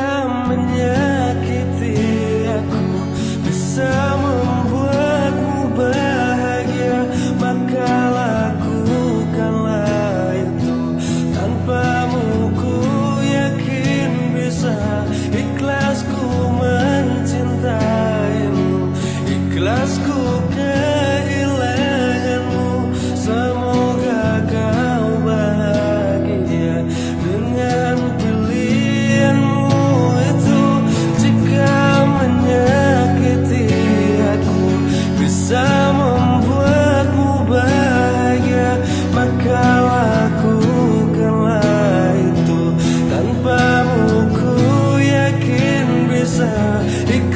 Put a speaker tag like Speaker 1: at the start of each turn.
Speaker 1: yang menyakiti aku. Bersama closer. It